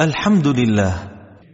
الحمد لله.